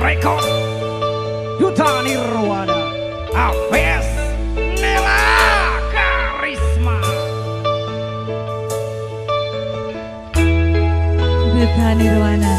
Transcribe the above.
Record Yuta Nirwana Aves Nela Karisma. Yuta Nirwana